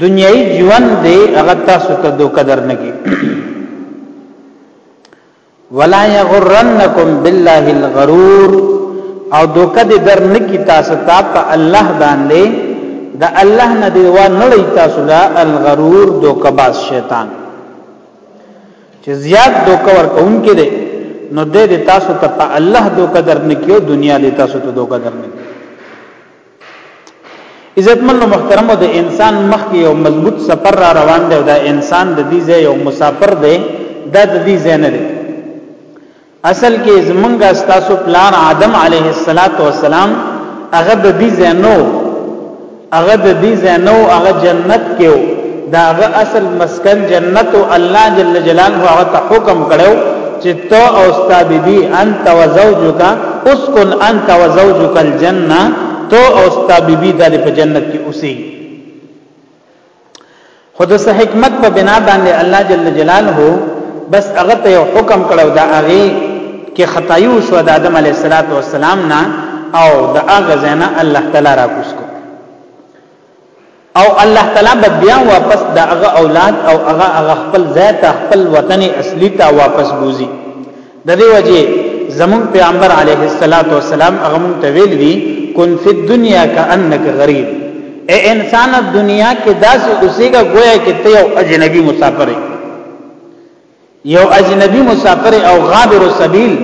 دنیوي ژوند دی هغه تاسو ته دوکه درنګي ولا یغرنکم بالله الغرور او دوکه دې درنګي تاسو ته په الله باندې د الله نه دی و نړی تاسو لا الغرور دوکه باز شیطان چې زیات دوکه ورکون کې دی نو دې تاسو ته په الله دوکه درنګي او دنیا دې تاسو ته دوکه درنګي عزتمن او محترم او د انسان مخ کې یو مضبوط سفر را روان دی او دا انسان د دې ځای یو مسافر دی دا د دې ځای نه دی اصل کې زمونږه ستاسو پلان آدم علیه السلام هغه د دې ځای نو هغه د دې ځای نو هغه جنت کې دا هغه اصل مسکن جنت او الله جل جلاله هغه ته حکم کړو چې تو او ستا بیبي انت و زوجک اسكن انت و زوجک الجنه تو او ستا بیبي د په جنت کې اوسې خود سه حکمت په بنا باندې الله جل جلاله بس هغه ته یو حکم کړو دا هغه کې خدایو شو د آدم علی السلام نه او د هغه زنه الله تعالی را کوس او الله تعالی به بیا واپس د هغه اولاد او هغه هغه خپل ځای ته خپل وطن اصلي ته واپس بوزي د دې وجه زمون پیغمبر علیه الصلاۃ والسلام هغه مونږ ته ویل دي کن فی الدنیا کانک غریب اے انسان دنیا کې داسې اوسېګا گویا کې ته یو اجنبي مسافر یو اجنبي مسافر او غابر السبیل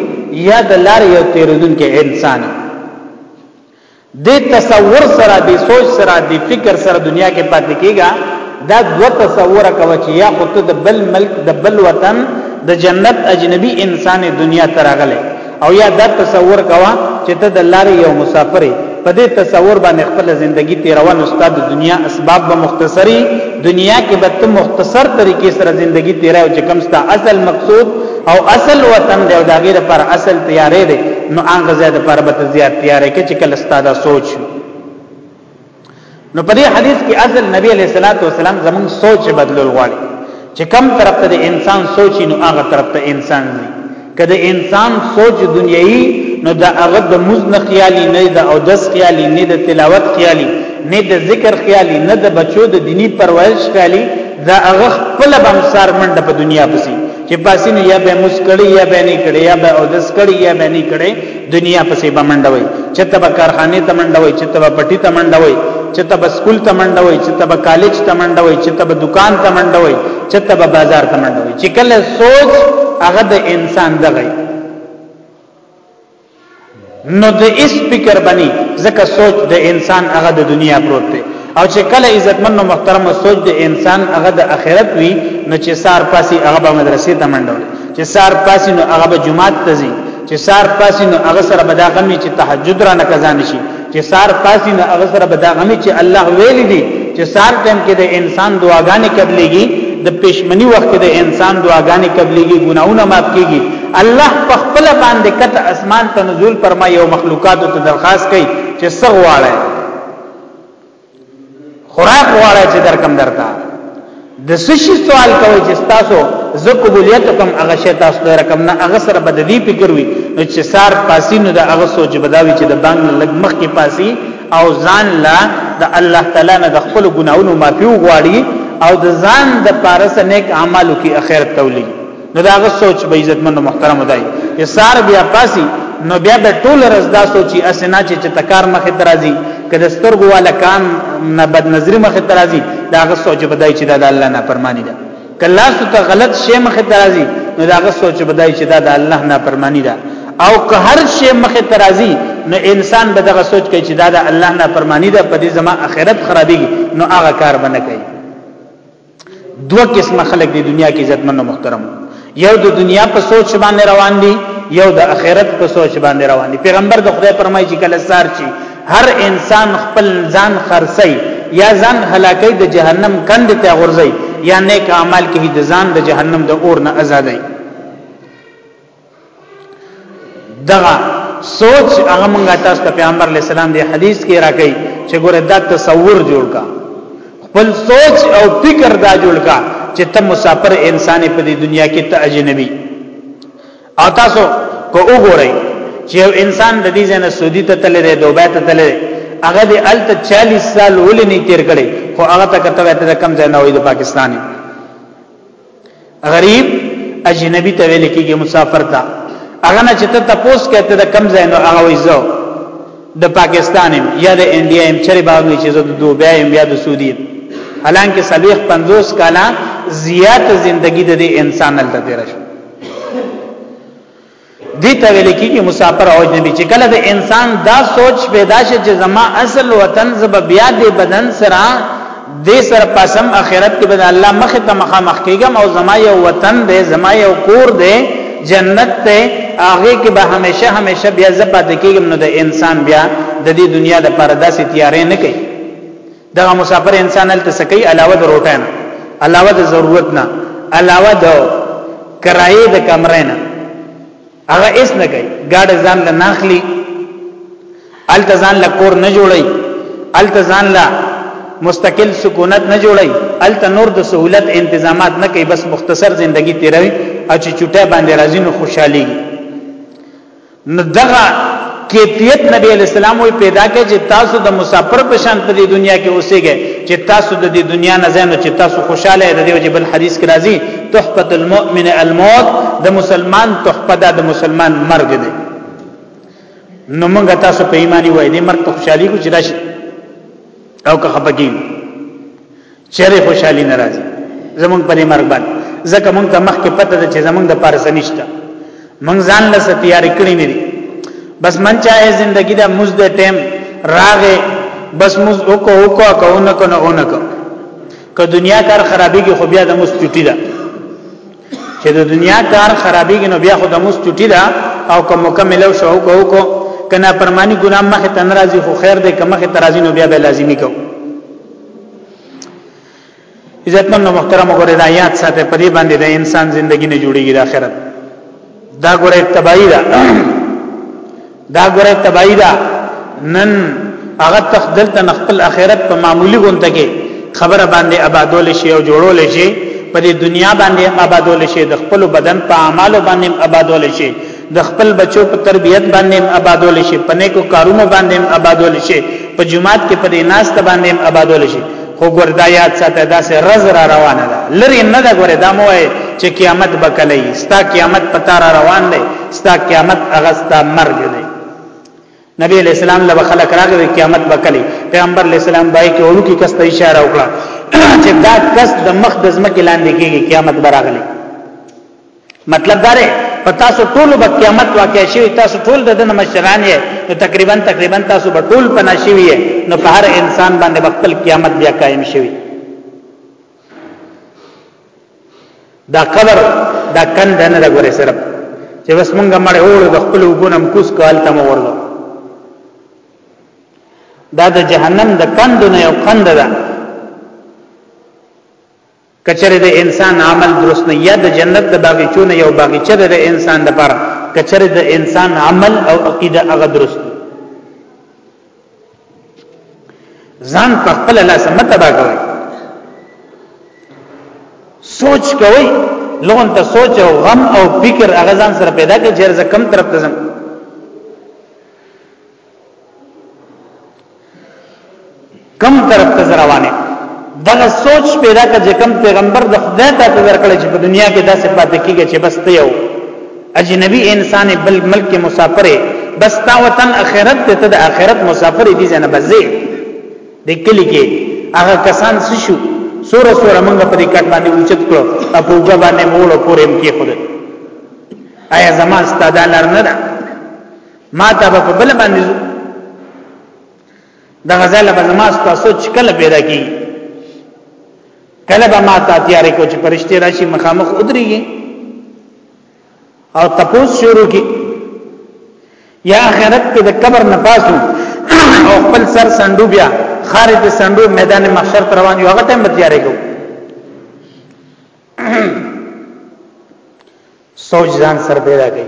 یا د لار یو تیرودونکو انسان دې تصور سره دې سوچ سره دې فکر سره دنیا کې پاتې کیږي دا دوه تصور کوي چې یا خو ته د بل ملک د بل وطن د جنت اجنبي انسان دنیا ته راغلی او یا دا تصور کوي چې ته د لارې یو مسافر په دې تصور باندې خپل ژوندۍ تیروان استاد دنیا اسباب به مختصری دنیا کې به ته مختصر طریقې سره ژوندۍ تیرای او چې کوم ستا اصل مقصود او اصل وطن دی او دا غیر پر اصل تیارې دی نو هغه زیات پر به زیات تیارې کې چې کله ستاده سوچ نو په دې حدیث کې اصل نبی علیہ الصلوۃ والسلام زمون سوچ بدلول غواړي چې کم طرف ته انسان سوچي نو هغه طرف ته انسان دی کله انسان سوچ دنیوي نو دا هغه د مزن خیالي نه دا او دس خیالي نه د تلاوت خیالي نه د ذکر خیالي نه د بچو د دینی پرورش خیالي دا هغه خپل بمسار منډه په دنیا پسې چې پاسې نو یا به مسکړی یا به نه کړی یا به او دس کړی یا به نه کړی دنیا پسې به منډوي چې تب کارخانه ته منډوي چې تب پټی ته منډوي چې تب سکول ته منډوي چې تب کالج ته منډوي چې تب دکان ته منډوي چې تب بازار ته منډوي چې کله سوچ هغه د انسان دغه نو د اس فکر بني ځکه سوچ د انسان هغه د دنیا پروت دی او چې کله عزتمن او محترم سوچ د انسان هغه د اخرت وي نو چې سار پاسي هغه به مدرسې ته منډول چې سار پاسي نو هغه به جمعات ته ځي چې سار پاسي نو هغه سره به دا غمي چې تهجد را نه کزان شي چې سار پاسي نه هغه سره به دا غمي چې الله ویلي دي چې سار ټیم کې د انسان دعاګانې قبليږي د پښمنی وخت کې د انسان دعاګانې قبليږي ګناونه معاف کیږي الله په خپل باندې کته اسمان ته نزول پرما یو مخلوقات ته درخواست کوي چې سغواړي خوراک غواړی چې درکم درتا د سشي سوال کوي چې تاسو زه قبولیت کوم هغه شی تاسو ته رقم نه هغه سره بدلی فکر وي نو چې سار پاسی نو د هغه سوچ بداوي چې د بانګ لګ مخ کې پاسی او ځان لا د الله تعالی نه د خپل ګناونو معافي وغواړي او د ځان د پارس نیک اعمالو کې اخر تولي نو دا غو سوچ به عزت مند محترم دی یسار بیا پاسی نو بیا به ټول رز دا سوچي اسنه چې چې تکار مخه درازي کله سترګو والا کان نه بد نظر مخه درازي دا غو سوچ به دای چې دا د الله نه پرمانی ده کله ست غلط شی مخه درازي نو دا غو سوچ به دای چې دا د الله نه پرمانی ده او که هر شی مخه درازي نو انسان به دغه سوچ کوي چې دا د الله نه پرمانی ده په دې زما اخرت خرابېږي نو هغه کار بنه کوي دوه قسمه خلک د دنیا کې عزتمن او محترم یو د دنیا په سوچ باندې روان دي یو د آخرت په سوچ باندې روان دي پیغمبر د خدای فرمایي چې کله سار چی هر انسان خپل ځان خرڅي یا ځان هلاکي د جهنم کند ته غورځي یا نیک اعمال کې د ځان د جهنم د اور نه آزادای دغه سوچ هغه مونږه تاسو ته پیغمبر علی السلام دی حدیث کې راکې چې ګوره دا تصور جوړ کا خپل سوچ او فکر دا جوړ کا چې ته مسافر انسان په دې دنیا کې ته اجنبي او تاسو کو وګورئ چې یو انسان د دې ځنه سعودي ته تللی دی دوبه ته تللی هغه د الته 40 سال ولې نه تیر کړي خو هغه ته کته ته کم ځای نه وي د پاکستاني غریب اجنبی ته ویل کېږي مسافر ته هغه نه چې ته تاسو کې ته د کم ځای نو هغه وایزو د پاکستان یا د انډیا هم چرې باندې چې زه د دوبه هم یا د سعودي حالانکه صلیح 50 کاله زیات زندگی د انسان ته تیر شو دې ته ویل کېږي مسافر او اجنبي چې کله د انسان دا سوچ پیدا شي چې زما اصل وطن زب بیا دې بدن سره دې سر پسم اخرت کې بد الله مخ ته مخه مخ کېږم او زما یو وطن دې زما یو کور دې جنت ته هغه کې به همیشه همیشه بیا زپات کېږم نو د انسان بیا د دې دنیا د پرداسې تیارې نه کوي دغه مسافر انسان هلته سکی علاوه د روټه نه علاوه د ضرورت نه علاوه د کرایې د کمرې نه هغه اس نه کوي ګاډ ځان له ناخلی التزان له کور نه جوړي التزان له مستقل سکونت نه جوړي الت نور د سہولت انتظامات نه کوي بس مختصر زندگی تیروي او چې چټه باندې راځي نو خوشحالي نو دغه کیفیت نبی علیہ السلام وی پیدا کړي چې تاسو د مسافر په شان په دې دنیا کې اوسېږئ چې تاسو د دې دنیا نه زینو چې تاسو خوشاله د دې وجه بل حدیث کې راځي تحفه المؤمن الموت د مسلمان تحفه د مسلمان مرګ دی نو موږ تاسو په ایمانی وای دې مرګ ته خوشحالي کو چې راشي او که خپګین چیرې خوشحالي ناراضي زمونږ په مرګ باندې ځکه مونږ ته مخکې پته ده چې زمونږ د پارس نشته مونږ ځان له ستیارې کړی نه دي بس من چاهه زندگی دا مزد ټیم راغې بس مز وکو وکو کونه کنه اونه کو که دنیا کار خرابېږي خو بیا د مز چټی ده چې د دنیا کار خرابېږي نو بیا خو د مز چټی ده او که مکمل او شو کو کو کنا پرمانی ګناه مخه تنرازي خو خیر دې که مخه ترازی نو بیا به لازمی کو عزتمن محترم غره د آیات ساته په دې باندې د انسان ژوندۍ نه جوړیږي د آخرت دا غره تبعی ده دا غره تبعی ده نن هغه تخدل ته خپل آخرت په معمولی غونته کې خبره باندې آبادول شي او جوړول شي په دې دنیا باندې آبادول شي د خپل بدن په اعمالو باندې آبادول شي د خپل بچو په تربيت باندې هم آبادول شي په نیکو کارونو باندې هم آبادول شي په جماعت کې په دې ناس ته باندې هم آبادول شي خو ګوردا یاد ساته دا سه رز را روانه ده لری نه ده ګوره دا مو چې قیامت بکلی ستا قیامت پتا را روان دی ستا قیامت اغستا مرګ دی نبی علیہ السلام لبا خلق راغوی قیامت بکلی پیغمبر علیہ السلام بای کې اولو کې کس ته اشاره وکړه چې دا کس د مخ د زمکه لاندې کېږي قیامت براغلی مطلب دا دی په تاسو ټول به قیامت واقع شي تاسو ټول د دنه مشران یې نو تقریبا تقریبا تاسو به ټول پنا شي نو په هر انسان باندې خپل قیامت بیا قائم شي دا قبر دا کند نه لګوري صرف چې بس مونږه مړ هوړو د خپل وګونم کوس کال تم ورغو دا د جهنم د کندو نه یو کند ده کچره د انسان عمل درست نه یا د جنت د باغچونه یو باغچه د انسان د پر کچره د انسان عمل او عقیده هغه درست ځان په خپل لاس متبا کوي سوچ کوي لون ته سوچ او غم او فکر هغه ځان سره پیدا کوي چې زه کم طرف ته ځم کم طرف ته روانه دغه سوچ پیدا کړ چې کم پیغمبر د خدای ته تذر کړی چې په دنیا کې داسې پاتې کیږي چې بس ته یو اجنبي انسان بل ملک مسافر بس تا وطن اخرت ته د اخرت مسافر دي نه بزي د کلی کې هغه کسان څه شو سوره سوره موږ په دې کټ باندې اوچت کړو په وګ باندې موړ پورې هم کې خود آیا زما ستاده لار نه ده ما ته په بل باندې د غزل په زماس تاسو چې کله پیدا کی کله به ما ته تیارې کو چې پرشته راشي مخامخ ودرېږي او تپوس شروع کی یا آخرت کې د قبر نه پاسو او خپل سر سندو بیا خارج سندو میدان محشر تر روان یو هغه ټیم تیارې کو سوچ ځان سره پیدا کوي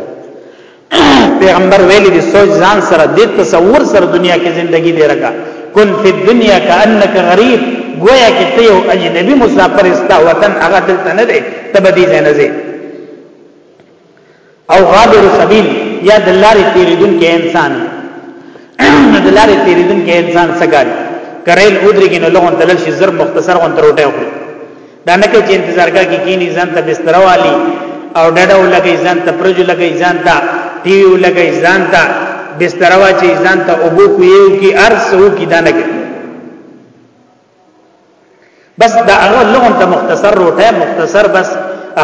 پیغمبر ویلي دي سوچ ځان سره د تصور سره دنیا کې ژوندۍ دی رکا کن فی الدنیا کانک غریب گویا کې ته یو اجنبي مسافر استا وطن هغه دلته نه دی ته به دې نه ځې او غادر سبیل یا دلاري تیریدون کې انسان دلاري تیریدون کې انسان سګال کریل اودري کې نو لغون تلل شي زر مختصر غون تروټه وکړي دا نه کې چې انتظار کا کې کینی ځان ته بستر والی او ډډه ولګي ځان ته پرج لګي ځان ته ټي وي ولګي ځان ته بستر واچي ځان ته اوبو کویو کی ارس وو کی دا نه کې بس دا هغه لغون ته مختصر روټه مختصر بس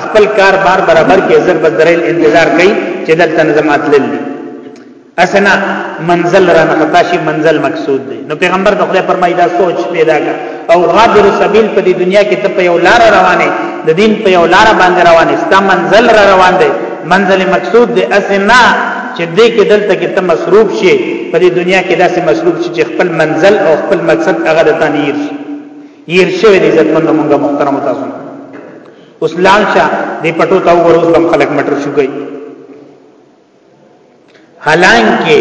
خپل کار بار برابر کې زر بدرل انتظار کوي چې دلته نظم اتللی اسنا منزل را نه خطا شي منزل مقصود دی نو پیغمبر د خدای فرمایي دا سوچ پیدا کا او غادر سبیل په دې دنیا کې ته په یو لار روانه د دین په یو لار باندې روانه ستا منزل را روان دی منزل مقصود دی اسنا چې دې کې دلته کې ته مصروف شي په دې دنیا کې داسې مصروف شي چې خپل منزل او خپل مقصد هغه د تنیر شي ير شوی دي عزت مند مونږه محترم تاسو اوس لال شاه دې پټو تا وګورو بم خلک مټر شو گئی حالانکه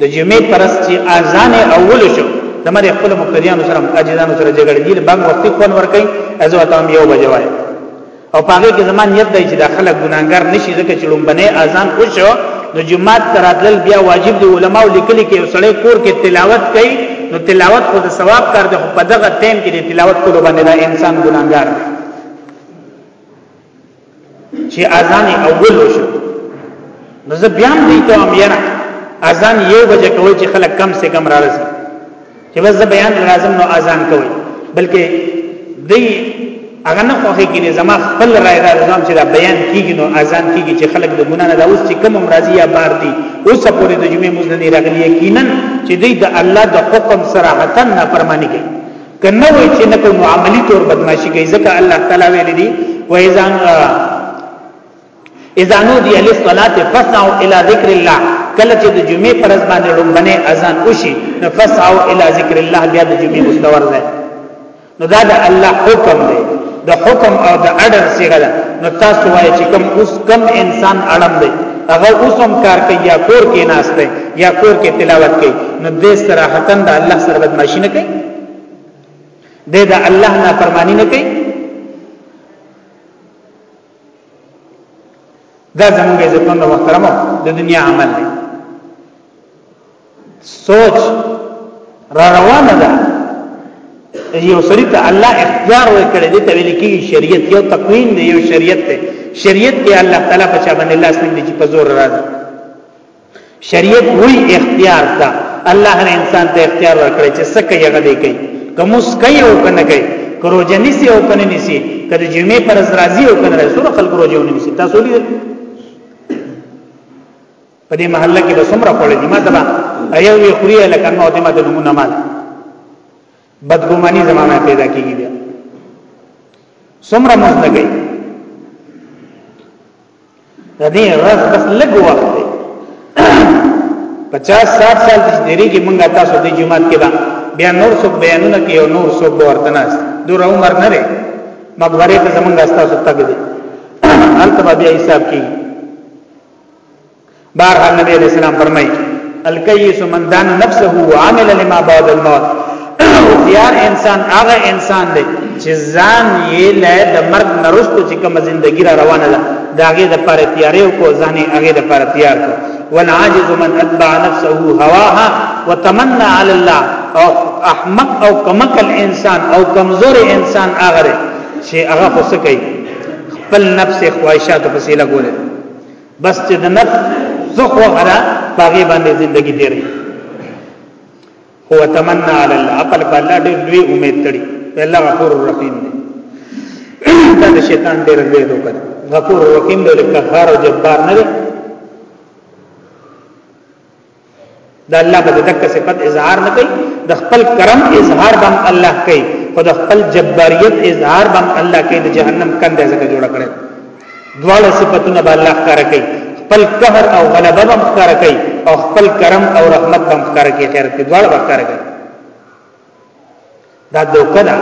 د جمعې پرس چې اذان اول شو زموږ خپل مقتدیانو سره مقاجدانو سره جګړه دي بنګ وخت خون ور کوي ازو ته هم یو بجو وای او پاره کې زمان یت دی چې داخله ګناګار نشي ځکه چې لومبنه اذان وشو نو جمعات تراتل بیا واجب دی علما لیکلي کې وسړی کور کې تلاوت کوي نو تلاوت خو د ثواب کار دی خو په دغه ټیم کې د تلاوت کولو باندې انسان ګناګار دی چې اذان اول وشو نو زه بیا هم دی ته هم یاره اذان یو بجه کوي چې خلک کم سے کم راځي چې بس بیان لازم نو اذان کوي بلکې دی هغه نه خوخه کینې زما خپل رائے دا نظام چې دا بیان کیږي نو اذان کیږي چې خلک د ګنا نه دا اوس چې کوم مرضی یا بار دي اوس پورې د جمعې مزنه راغلي یقینا چې دوی د الله د حکم صراحتا نه فرمانی کوي کنه وای چې نه کوم عملی تور بدمعشي کوي ځکه الله تعالی ویل دي و اذا اذا نودي للصلاه فاسعوا الى ذكر الله کله چې د جمعې پر ځ باندې لومبنه اذان وشي نو فاسعوا الى ذكر الله بیا د جمعې مستور ده نو دا د الله حکم دی د حکم او د اډر صيغه ده نو تاسو وایئ چې کوم اوس کم انسان اړم دی هغه اوسم کار کوي یا کور کې ناشته یا کور کې تلاوت کوي نو د صراحتن د الله سره بدمعشي نه کوي د د الله نه فرمانی نه کوي دا زموږ عزتمن محترمو د دنیا عمل دی سوچ را روانه ده یو سړی ته الله اختیار ورکړي دی ته ویل کی شریعت یو تقویم دی یو شریعت دی شریعت کې الله تعالی په چا باندې لاس نه دی چې په زور راځي شریعت وی اختیار تا الله هر انسان ته اختیار ورکړي چې څه کوي هغه دی کوي کوم کوي او کنه کوي کروجه نسی او کنه نسی کله جمعه پر ازرازی او کنه رسول خلق روجه ونی نسی تاسو لري په دې محله کې به څومره پړې دي ما ته ایو وی خوري لکه نو دې ما ته نمونه مال بدګماني زمانه پیدا کیږي بیا سمره مز نه گئی د دې راز بس لګ وخت دی 50 60 سال د دې کې مونږه تاسو د جمعات کې باندې بیا نور څوک بیانونه کوي او نور څوک ورته ناس دور عمر نه لري مګورې ته زمونږه تاسو تګ دي انت به بیا حساب کیږي بهرحال نبی علیہ السلام فرمایي الکیس من دان نفسه وعمل لما بعد الموت هوښیار انسان هغه انسان دی چې ځان یې له د مرګ نرستو چې کوم ژوندۍ را روانه ده دا هغه د پاره تیارې او کو ځان یې هغه د پاره تیار کو والعاجز من اتبع نفسه هواها وتمنى على الله او احمق او کمکل انسان او کمزور انسان هغه چې هغه خو سکی خپل نفس خواهشات په سیله ګوره بس چې د نفس زخ وغره باغې باندې زندگی تیرې هو تمنا علی الله خپل په الله ډېر لوی امید تړي الله غفور الرحیم دی دا د شیطان ډېر لوی دوکه غفور الرحیم دی لکه هر جبار نه دا الله به دک صفت اظهار نه کوي د خپل کرم اظهار بم الله کوي او د خپل جباریت اظهار بم الله کوي د جهنم کنده زګه جوړ کړي دواړه صفاتونه به الله ښکار کوي خپل قهر او غلبه بم ښکار کوي او خپل کرم او رحمت بم ښکار کوي خیر په دواړه ښکار کوي دا دوکه ده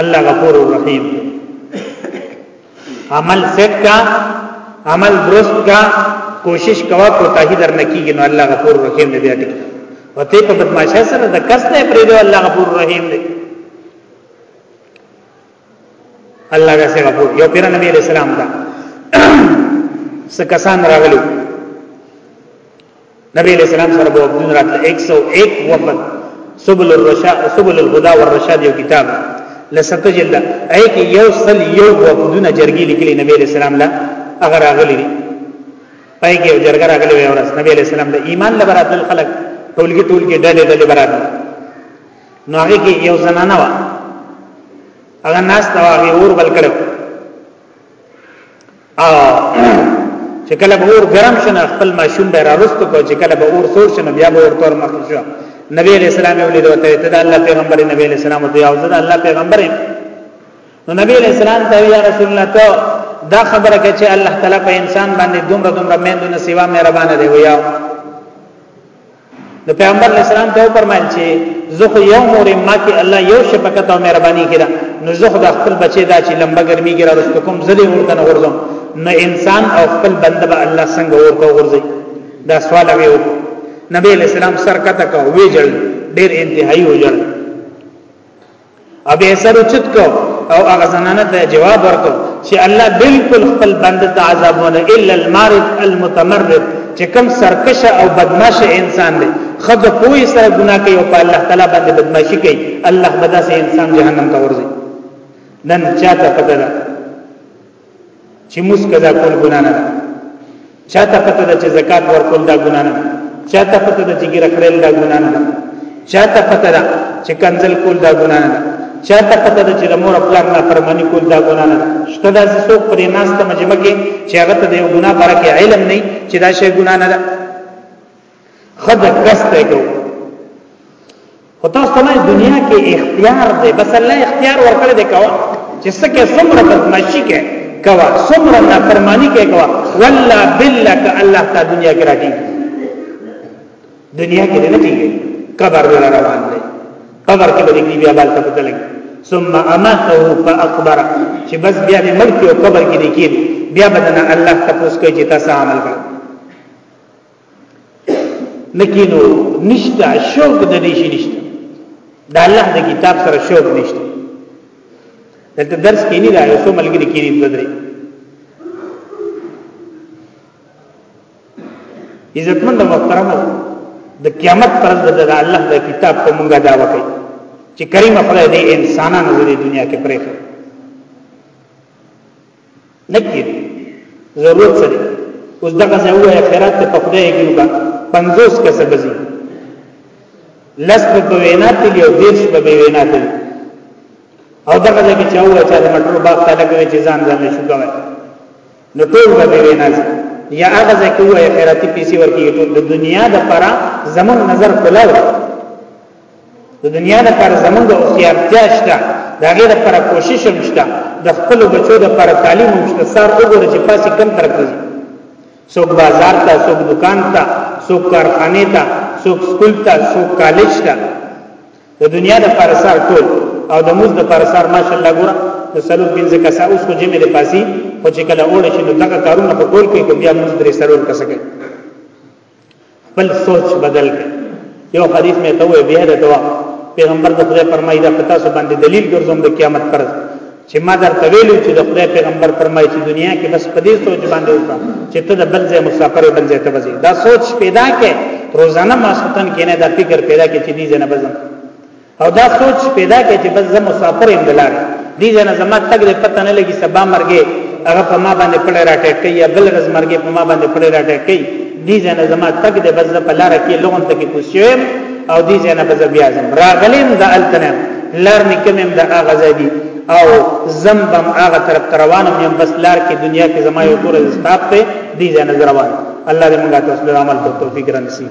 الله غفور الرحیم عمل سیک کا عمل درست کا کوشش کوا کوتاهی در نکیږي نو الله غفور الرحیم دې بیا ټکی وته په بدمعشه سره د کس نه پرې دی الله غفور الرحیم دې الله غسه غفور یو پیر نبی علیہ السلام دا سکسان راغلو نبی علیہ السلام سره به وفدون راتل 101 وفد سبل الرشاد سبل الهدى والرشاد یو کتاب لسته جلد اې کې یو سل یو وفدونه جرګې لیکلي نبی علیہ السلام لا هغه راغلي دي پای کې جرګه راغلي وي ورس نبی علیہ السلام د ایمان لپاره تل خلق ټولګي ټولګي ډلې ډلې برابر نو هغه کې یو زنانه و هغه ناس دا هغه اور بل کړو او چې کله به اور ګرم شنه خپل ماشوم به راوستو کو چې کله به اور سور شنه بیا به اور تور مخ شو نبی علیہ السلام یو لیدو ته ته الله پیغمبر نبی علیہ السلام ته یو ځل الله پیغمبر نو نبی علیہ السلام ته یا رسول الله ته دا خبره کې چې الله تعالی په انسان باندې دومره دومره مېندونه سیوا مهربان دی ویاو نو پیغمبر علیہ السلام ته فرمایل چې زه خو یو مور ما کې الله یو شفقت او مهرباني کړه نو زه خو د خپل بچی دا چې لمبه ګرمي کې راځم کوم زلي ورته نه ورځم نو انسان او خپل بنده به الله څنګه ورته ورځي دا سوال وی او نبی علیہ السلام سر کته کو وی جل ډیر انتهایی وجل ابي سر چت کو او هغه زنانه ته جواب ورکو چې الله بالکل خپل بنده ته عذاب ونه الا المارد المتمرد چې کم سرکش او بدمعش انسان دی خد کوی سره ګناه کوي او په الله تعالی باندې بدمعشي کوي الله بدا سه انسان جهنم ته ورځي نن چاته پته ده چې موږ قضا کول ګنا نه چاته پته ده چې زکات ورکول دا ګنا نه چاته پته ده چې ګیره کړل دا ګنا نه چاته پته ده چې کنزل کول دا ګنا نه چاته پته ده چې د مور خپل نه فرمانی کول دا ګنا نه شته دا څوک پرې ناس ته مجمع کې چې هغه ته د ګنا برکه علم نه چې دا شی ګنا نه ده خد کس ته کو خو تاسو ته دنیا کې اختیار دی بس الله اختیار ورکړی دی کوا چې سکه څومره بدمعشي کې کوا څومره نافرمانی کې کوا والله بالله ک الله تا دنیا کې راټی دنیا کې نه ټیږي قبر ولا روان دی قبر کې به دې بیا بل ته پته لګي ثم امته فاقبر چې بس بیا دې مړ کې او قبر کې دې کې بیا بدن الله تاسو کوي چې تاسو عمل کړئ لکینو نشته شوق د دې شي نشته د الله د کتاب سره شوق نشته دلته درس کې نه دا یو څو ملګری کې نه درې عزتمن او محترم د قیامت پر د الله د کتاب په مونږه دا وکړي چې کریم خدای دې انسانانو د دنیا کې پرې کړ نه کیږي ضرورت سره اوس دغه ځای وایي خیرات ته پخدای کېږي 50 کسه بزي لس په وینا تللی او دیرش په وینا تللی او دغه ځای کې چې وایي چې د مټرو باغ ته لګوي چې ځان ځان نشو کوي نو ټول به وینا ځي یا هغه ځای کې وایي خیراتي پیسې ورکیږي ټول د دنیا د پرا زمون نظر کلاوه د دنیا لپاره زمونږ اوسیارتیا شته دا غیر لپاره کوشش هم شته د خپل بچو لپاره تعلیم هم شته سار وګوره چې پاسې کم تر کوي څوک بازار ته څوک دکان ته څوک کارخانه ته څوک سکول ته څوک کالج ته د دنیا د پرسار ټول او د موږ د پرسار ماشاءالله ګوره د سلو پنځه کسه اوس خو جمع د پاسي خو چې کله وړه شي نو دغه کارونه په ټول کې کوي بیا موږ درې سلو کسه کوي خپل سوچ بدل کړ یو حدیث مې ته وې بیا د دوا پیغمبر د خدای فرمایي دا پتا سو باندې دلیل ګرځوم د قیامت پر چې ما درته ویلو چې د خدای پیغمبر فرمایي چې دنیا کې بس په دې سوچ باندې وکړه چې ته د بل ځای مسافر بل ځای ته وځې دا سوچ پیدا کې روزانه ماسوتن کې نه دا فکر پیدا کې چې دې نه بزم او دا سوچ پیدا کړي چې بس زه مسافر یم دلار دي جنا زما تګ له پته نه لګي سبا مرګه هغه په ما باندې پړې راټې کوي یا بل رز مرګه په ما باندې پړې راټې کوي دي جنا زما تګ د بس په لار کې لغون ته کې کوشم او دي جنا بس بیا زم راغلم د التنم لار نکمم د اغزه دي او زم بم هغه طرف روانم یم بس لار کې دنیا کې زما یو تور استاپ ته دي جنا روان الله دې موږ ته عمل توفیق رانصیب